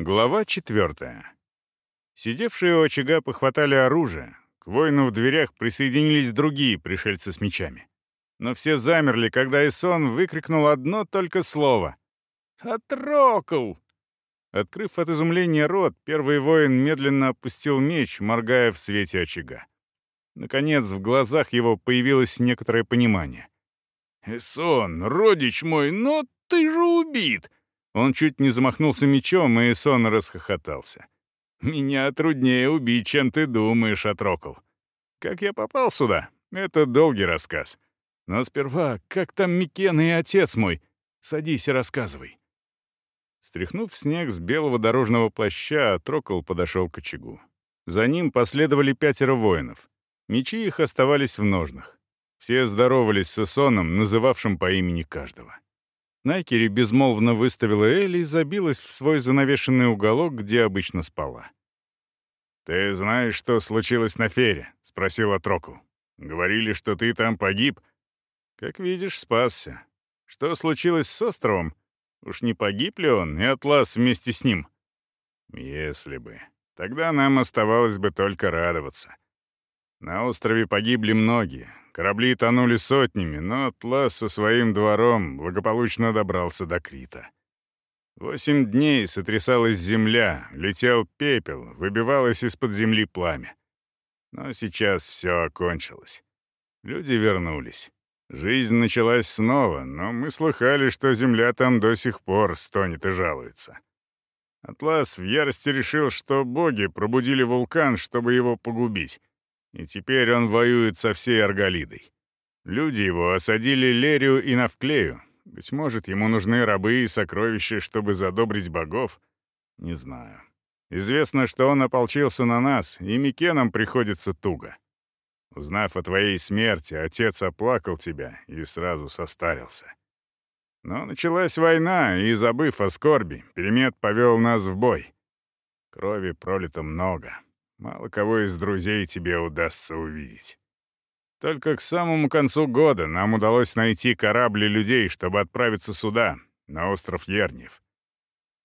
Глава четвертая. Сидевшие у очага похватали оружие. К воину в дверях присоединились другие пришельцы с мечами. Но все замерли, когда Исон выкрикнул одно только слово. «Отрокл!» Открыв от изумления рот, первый воин медленно опустил меч, моргая в свете очага. Наконец, в глазах его появилось некоторое понимание. «Эсон, родич мой, но ты же убит!» Он чуть не замахнулся мечом, и Сон расхохотался. «Меня труднее убить, чем ты думаешь, отрокол. Как я попал сюда? Это долгий рассказ. Но сперва, как там Микен и отец мой? Садись и рассказывай». Стряхнув снег с белого дорожного плаща, отрокол подошел к очагу. За ним последовали пятеро воинов. Мечи их оставались в ножнах. Все здоровались с Исоном, называвшим по имени каждого. Найкери безмолвно выставила Элли и забилась в свой занавешенный уголок, где обычно спала. «Ты знаешь, что случилось на Фере?» — спросил Трокл. «Говорили, что ты там погиб». «Как видишь, спасся. Что случилось с островом? Уж не погиб ли он, и Атлас вместе с ним?» «Если бы. Тогда нам оставалось бы только радоваться. На острове погибли многие, Корабли тонули сотнями, но Атлас со своим двором благополучно добрался до Крита. Восемь дней сотрясалась земля, летел пепел, выбивалось из-под земли пламя. Но сейчас все окончилось. Люди вернулись. Жизнь началась снова, но мы слыхали, что земля там до сих пор стонет и жалуется. Атлас в ярости решил, что боги пробудили вулкан, чтобы его погубить. И теперь он воюет со всей Арголидой. Люди его осадили Лерию и Навклею. Быть может, ему нужны рабы и сокровища, чтобы задобрить богов? Не знаю. Известно, что он ополчился на нас, и Микенам приходится туго. Узнав о твоей смерти, отец оплакал тебя и сразу состарился. Но началась война, и, забыв о скорби, Перемет повел нас в бой. Крови пролито много. Мало кого из друзей тебе удастся увидеть. Только к самому концу года нам удалось найти корабли людей, чтобы отправиться сюда, на остров Ерниев.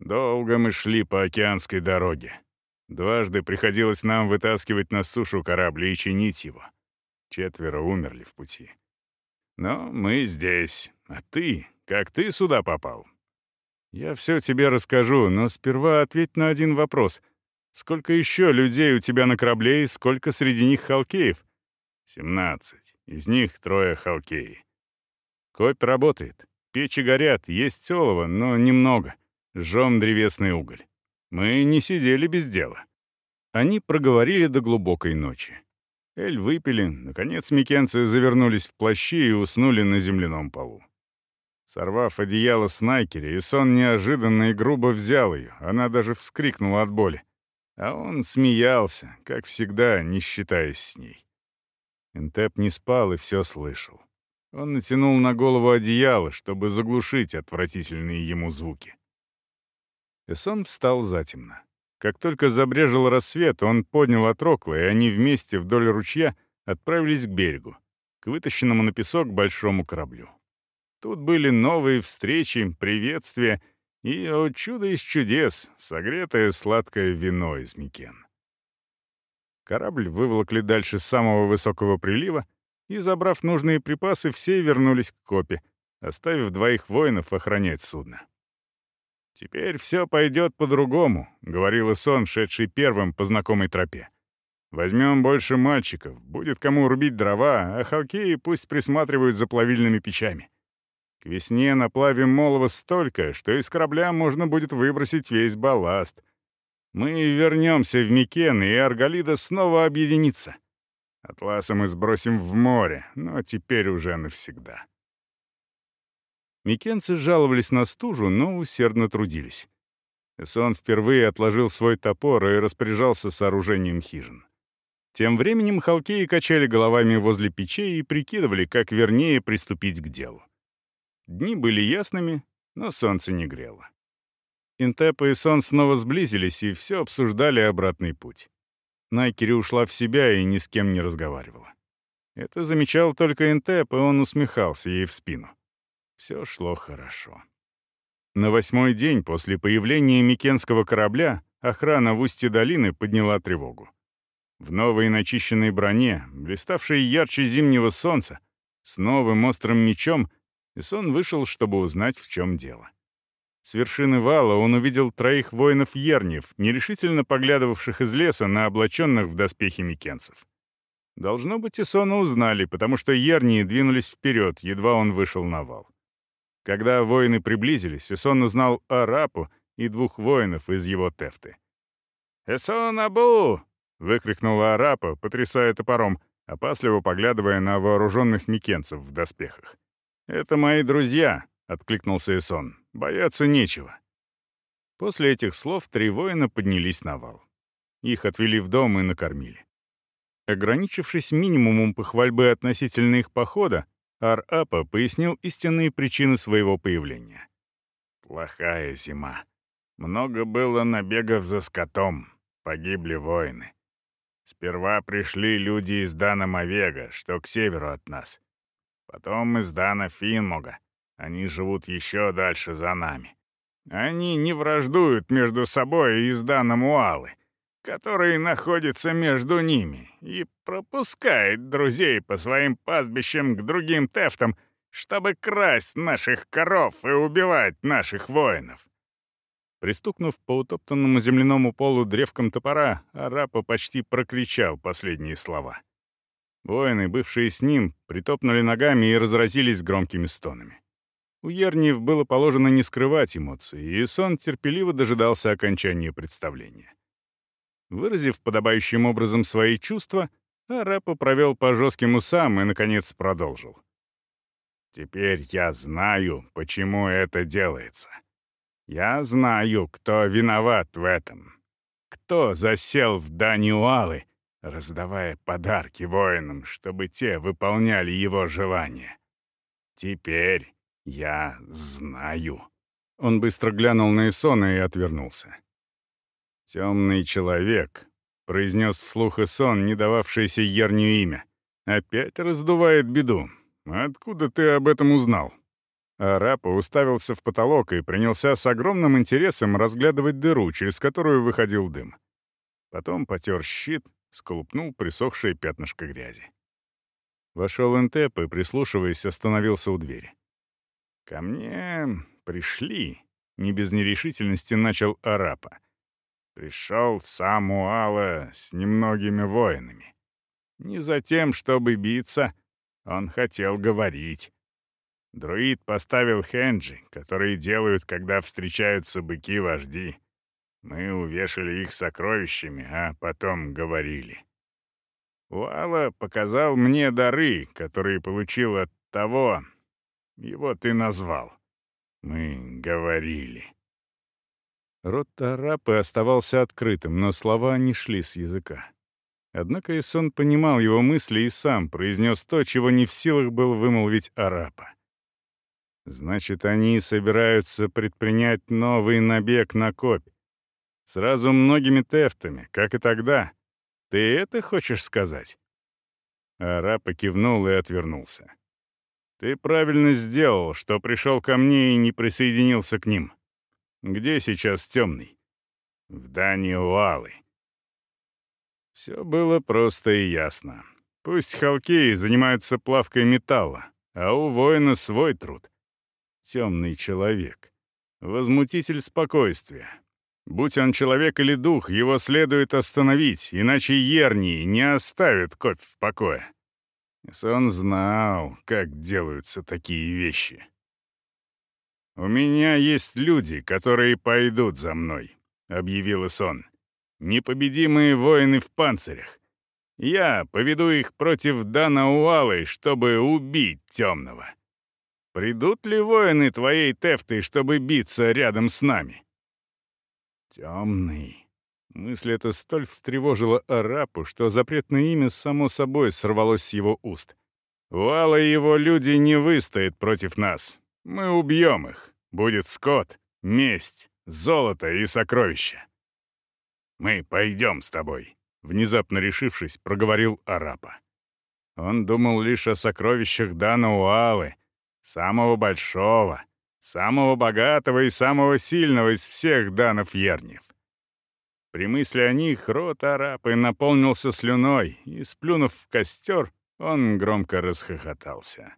Долго мы шли по океанской дороге. Дважды приходилось нам вытаскивать на сушу корабли и чинить его. Четверо умерли в пути. Но мы здесь. А ты? Как ты сюда попал? Я все тебе расскажу, но сперва ответь на один вопрос — Сколько еще людей у тебя на корабле и сколько среди них халкеев? Семнадцать. Из них трое халкеи. Копь работает. Печи горят, есть олово, но немного. Жжем древесный уголь. Мы не сидели без дела. Они проговорили до глубокой ночи. Эль выпили, наконец микенцы завернулись в плащи и уснули на земляном полу. Сорвав одеяло с Найкери, сон неожиданно и грубо взял ее, она даже вскрикнула от боли. А он смеялся, как всегда, не считаясь с ней. Энтеп не спал и все слышал. Он натянул на голову одеяло, чтобы заглушить отвратительные ему звуки. Эсон встал затемно. Как только забрежил рассвет, он поднял отрокла, и они вместе вдоль ручья отправились к берегу, к вытащенному на песок большому кораблю. Тут были новые встречи, приветствия — и, о чудо из чудес, согретое сладкое вино из Микен. Корабль выволокли дальше самого высокого прилива, и, забрав нужные припасы, все вернулись к копе, оставив двоих воинов охранять судно. «Теперь все пойдет по-другому», — говорил Исон, шедший первым по знакомой тропе. «Возьмем больше мальчиков, будет кому рубить дрова, а халкеи пусть присматривают за плавильными печами. Весне наплавим молова столько, что из корабля можно будет выбросить весь балласт. Мы вернемся в Микен, и Арголида снова объединится. Атласа мы сбросим в море, но теперь уже навсегда. Микенцы жаловались на стужу, но усердно трудились. Эсон впервые отложил свой топор и распоряжался сооружением хижин. Тем временем халкеи качали головами возле печей и прикидывали, как вернее приступить к делу. Дни были ясными, но солнце не грело. Интеп и Сон снова сблизились и все обсуждали обратный путь. Найкери ушла в себя и ни с кем не разговаривала. Это замечал только Интеп, и он усмехался ей в спину. Все шло хорошо. На восьмой день после появления Микенского корабля охрана в устье долины подняла тревогу. В новой начищенной броне, блиставшей ярче зимнего солнца, с новым острым мечом, Исон вышел, чтобы узнать, в чем дело. С вершины вала он увидел троих воинов-ерниев, нерешительно поглядывавших из леса на облаченных в доспехи микенцев. Должно быть, Исона узнали, потому что ернии двинулись вперед, едва он вышел на вал. Когда воины приблизились, Исон узнал Арапу и двух воинов из его тефты. «Эсон Абу!» — выкрикнула Арапа, потрясая топором, опасливо поглядывая на вооруженных микенцев в доспехах. «Это мои друзья», — откликнулся Эсон. «Бояться нечего». После этих слов три воина поднялись на вал. Их отвели в дом и накормили. Ограничившись минимумом похвальбы относительно их похода, Ар-Апа пояснил истинные причины своего появления. «Плохая зима. Много было набегов за скотом. Погибли воины. Сперва пришли люди из Дана Мавега, что к северу от нас. Потом из Дана Финмога. Они живут еще дальше за нами. Они не враждуют между собой и из Дана Муалы, который находится между ними, и пропускает друзей по своим пастбищам к другим тефтам, чтобы красть наших коров и убивать наших воинов. Пристукнув по утоптанному земляному полу древком топора, Арапа почти прокричал последние слова. Воины, бывшие с ним, притопнули ногами и разразились громкими стонами. У Ерниев было положено не скрывать эмоций, и сон терпеливо дожидался окончания представления. Выразив подобающим образом свои чувства, Арапа провел по жестким усам и, наконец, продолжил. «Теперь я знаю, почему это делается. Я знаю, кто виноват в этом. Кто засел в Даниуалы, раздавая подарки воинам, чтобы те выполняли его желания. Теперь я знаю». Он быстро глянул на Исона и отвернулся. «Темный человек», — произнес вслух Исон, не дававшийся Ернию имя, — «опять раздувает беду. Откуда ты об этом узнал?» Арапа уставился в потолок и принялся с огромным интересом разглядывать дыру, через которую выходил дым. Потом потер щит, сколупнул присохшее пятнышко грязи. Вошел Энтеп и, прислушиваясь, остановился у двери. «Ко мне пришли», — не без нерешительности начал Арапа. «Пришел сам Уала с немногими воинами. Не за тем, чтобы биться, он хотел говорить. Друид поставил хенджи, которые делают, когда встречаются быки-вожди. Мы увешали их сокровищами, а потом говорили. Уала показал мне дары, которые получил от того, его ты назвал. Мы говорили. Рот Тарапы оставался открытым, но слова не шли с языка. Однако Исон понимал его мысли и сам произнес то, чего не в силах был вымолвить Арапа. Значит, они собираются предпринять новый набег на копь. Сразу многими тефтами, как и тогда. Ты это хочешь сказать?» Арапа кивнул и отвернулся. «Ты правильно сделал, что пришел ко мне и не присоединился к ним. Где сейчас темный?» «В Дане Уалы». Все было просто и ясно. Пусть халкеи занимаются плавкой металла, а у воина свой труд темный человек. Возмутитель спокойствия. Будь он человек или дух, его следует остановить, иначе Ернии не оставит копь в покое. Сон знал, как делаются такие вещи. «У меня есть люди, которые пойдут за мной», — объявил Исон. «Непобедимые воины в панцирях. Я поведу их против Дана Уалы, чтобы убить темного. Придут ли воины твоей Тефты, чтобы биться рядом с нами?» «Темный». Мысль эта столь встревожила Арапу, что запретное имя само собой сорвалось с его уст. «Вала его люди не выстоят против нас. Мы убьем их. Будет скот, месть, золото и сокровища». «Мы пойдем с тобой», — внезапно решившись, проговорил Арапа. Он думал лишь о сокровищах Дана Уалы — самого большого, самого богатого и самого сильного из всех данов Ернев. При мысли о них рот арапы наполнился слюной, и, сплюнув в костер, он громко расхохотался.